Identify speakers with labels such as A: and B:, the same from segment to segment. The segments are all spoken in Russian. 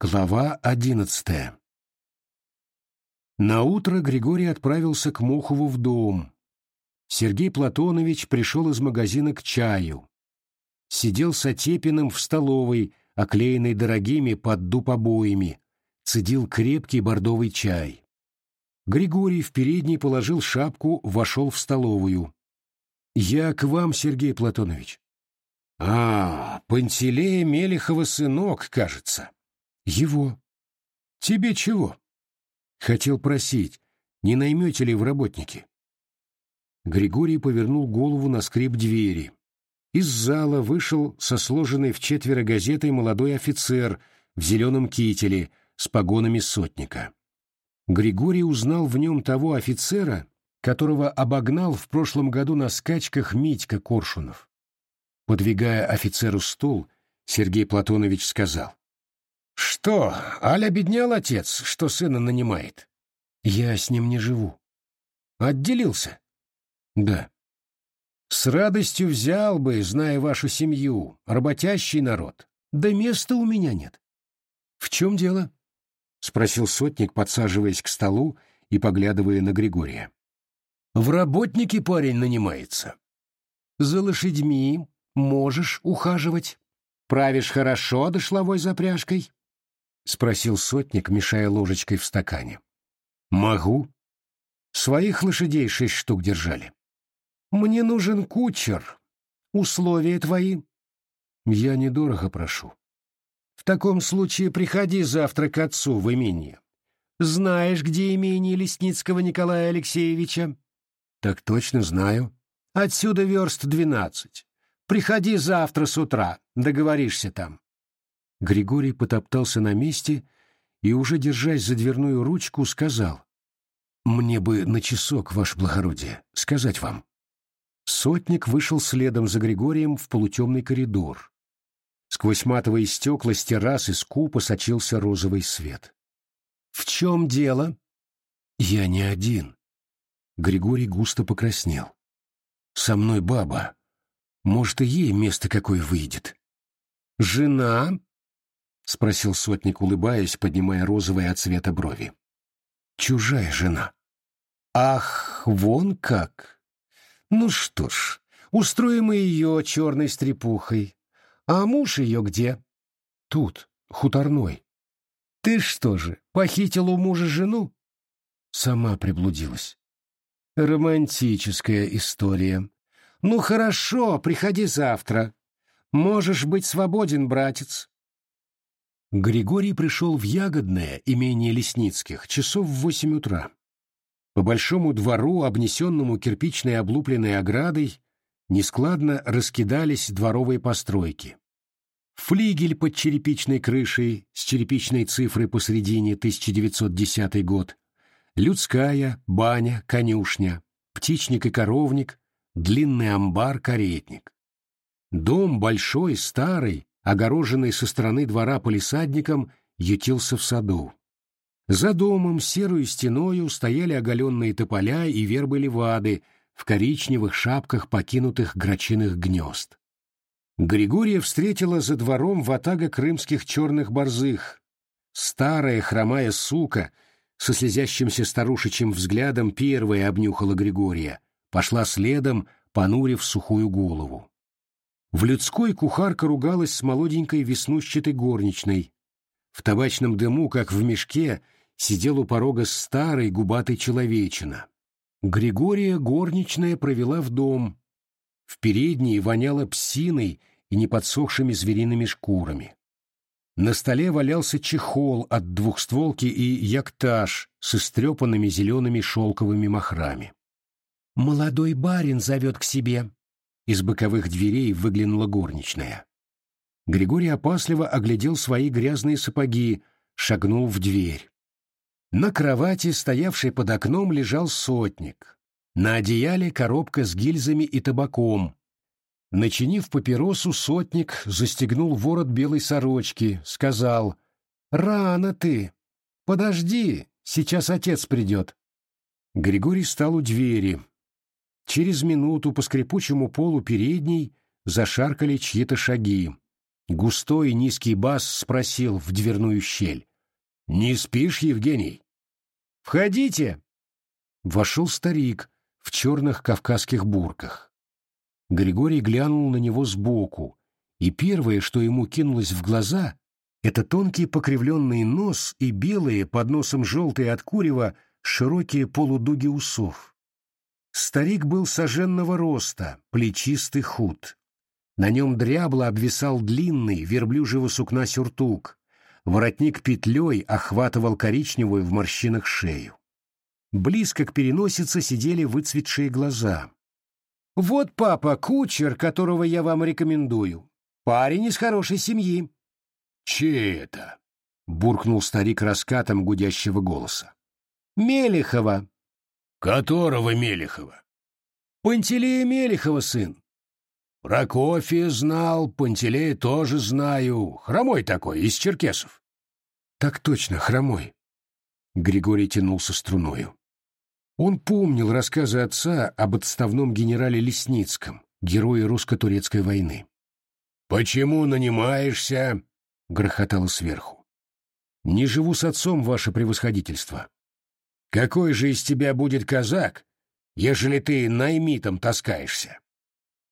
A: Глава одиннадцатая Наутро Григорий отправился к Мохову в дом. Сергей Платонович пришел из магазина к чаю. Сидел с Отепиным в столовой, оклеенной дорогими под дуб обоями, цедил крепкий бордовый чай. Григорий в передней положил шапку, вошел в столовую. «Я к вам, Сергей Платонович». «А, Пантелея Мелехова сынок, кажется». Его. Тебе чего? Хотел просить, не наймете ли в работники? Григорий повернул голову на скрип двери. Из зала вышел со сложенной в четверо газетой молодой офицер в зеленом кителе с погонами сотника. Григорий узнал в нем того офицера, которого обогнал в прошлом году на скачках Митька Коршунов. Подвигая офицеру стул, Сергей Платонович сказал. Что, Аль обеднял отец, что сына нанимает? Я с ним не живу. Отделился? Да. С радостью взял бы, зная вашу семью, работящий народ. Да места у меня нет. В чем дело? Спросил сотник, подсаживаясь к столу и поглядывая на Григория. В работники парень нанимается. За лошадьми можешь ухаживать. Правишь хорошо дошловой запряжкой. — спросил сотник, мешая ложечкой в стакане. «Могу. Своих лошадей шесть штук держали. Мне нужен кучер. Условия твои?» «Я недорого прошу». «В таком случае приходи завтра к отцу в имение. Знаешь, где имение Лесницкого Николая Алексеевича?» «Так точно знаю. Отсюда верст двенадцать. Приходи завтра с утра, договоришься там». Григорий потоптался на месте и, уже держась за дверную ручку, сказал, «Мне бы на часок, ваше благородие, сказать вам». Сотник вышел следом за Григорием в полутемный коридор. Сквозь матовые стекла с террасы скупо сочился розовый свет. «В чем дело?» «Я не один». Григорий густо покраснел. «Со мной баба. Может, и ей место какое выйдет». «Жена?» — спросил сотник, улыбаясь, поднимая розовые от цвета брови. «Чужая жена». «Ах, вон как! Ну что ж, устроим ее черной стрепухой. А муж ее где?» «Тут, хуторной». «Ты что же, похитил у мужа жену?» Сама приблудилась. «Романтическая история. Ну хорошо, приходи завтра. Можешь быть свободен, братец. Григорий пришел в Ягодное, имение Лесницких, часов в восемь утра. По большому двору, обнесенному кирпичной облупленной оградой, нескладно раскидались дворовые постройки. Флигель под черепичной крышей с черепичной цифрой посредине 1910 год, людская, баня, конюшня, птичник и коровник, длинный амбар-каретник. Дом большой, старый, огороженный со стороны двора полисадником, ютился в саду. За домом серую стеною стояли оголенные тополя и вербы левады в коричневых шапках покинутых грачиных гнезд. Григория встретила за двором ватага крымских черных борзых. Старая хромая сука со слезящимся старушечьим взглядом первая обнюхала Григория, пошла следом, понурив сухую голову. В людской кухарка ругалась с молоденькой веснущатой горничной. В табачном дыму, как в мешке, сидел у порога старый губатый человечина. Григория горничная провела в дом. В передней воняло псиной и неподсохшими звериными шкурами. На столе валялся чехол от двухстволки и яктаж с истрепанными зелеными шелковыми махрами. «Молодой барин зовет к себе», из боковых дверей выглянула горничная. Григорий опасливо оглядел свои грязные сапоги, шагнул в дверь. На кровати, стоявшей под окном, лежал сотник. На одеяле коробка с гильзами и табаком. Начинив папиросу, сотник застегнул ворот белой сорочки, сказал «Рано ты! Подожди, сейчас отец придет». Григорий стал у двери, Через минуту по скрипучему полу передней зашаркали чьи-то шаги. Густой низкий бас спросил в дверную щель. «Не спишь, Евгений?» «Входите!» Вошел старик в черных кавказских бурках. Григорий глянул на него сбоку, и первое, что ему кинулось в глаза, это тонкий покривленный нос и белые, под носом желтые от курева, широкие полудуги усов. Старик был соженного роста, плечистый худ. На нем дрябло обвисал длинный, верблюжьего сукна сюртук. Воротник петлей охватывал коричневую в морщинах шею. Близко к переносице сидели выцветшие глаза. «Вот папа, кучер, которого я вам рекомендую. Парень из хорошей семьи».
B: «Чей это?» — буркнул старик раскатом гудящего голоса.
A: «Мелехова».
B: «Которого Мелехова?»
A: «Пантелея Мелехова, сын».
B: «Прокофия знал, Пантелея тоже знаю. Хромой такой, из черкесов».
A: «Так точно, хромой». Григорий тянулся струною. Он помнил рассказы отца об отставном генерале Лесницком, герое русско-турецкой войны.
B: «Почему нанимаешься?»
A: — грохотало сверху. «Не живу с отцом, ваше превосходительство».
B: «Какой же из тебя будет казак, ежели ты наймитом таскаешься?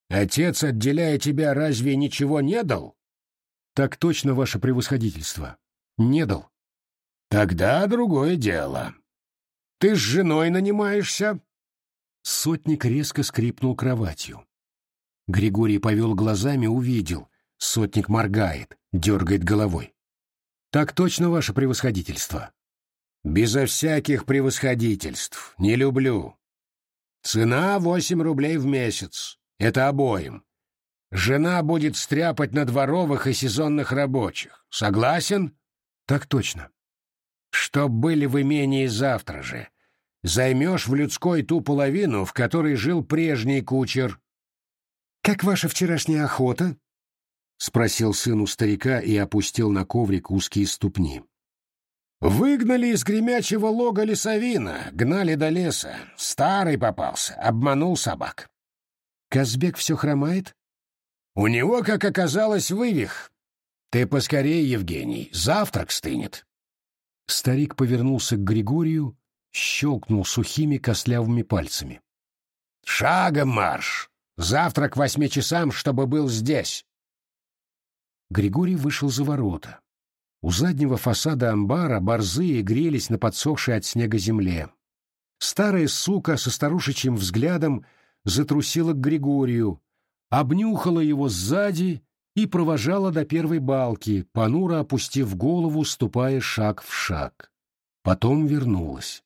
B: Отец, отделяя тебя, разве ничего не дал?»
A: «Так точно, ваше превосходительство. Не дал».
B: «Тогда другое дело. Ты с женой нанимаешься?»
A: Сотник резко скрипнул кроватью. Григорий повел глазами, увидел. Сотник моргает, дергает головой. «Так точно, ваше превосходительство».
B: «Безо всяких превосходительств. Не люблю. Цена восемь рублей в месяц. Это обоим. Жена будет стряпать на дворовых и сезонных рабочих. Согласен?»
A: «Так точно».
B: «Чтоб были в имении завтра же. Займешь в людской ту половину, в которой жил прежний кучер».
A: «Как ваша вчерашняя охота?» — спросил сын у старика и опустил на коврик узкие ступни.
B: «Выгнали из гремячего лога лесовина, гнали до леса. Старый попался, обманул собак».
A: «Казбек все хромает?»
B: «У него, как оказалось, вывих. Ты поскорее, Евгений, завтрак стынет».
A: Старик повернулся к Григорию, щелкнул сухими костлявыми пальцами.
B: «Шагом марш! Завтра к восьми часам, чтобы был здесь!»
A: Григорий вышел за ворота. У заднего фасада амбара борзые грелись на подсохшей от снега земле. Старая сука со старушечьим взглядом затрусила к Григорию, обнюхала его сзади и провожала до первой балки, понуро опустив голову, ступая шаг в шаг. Потом вернулась.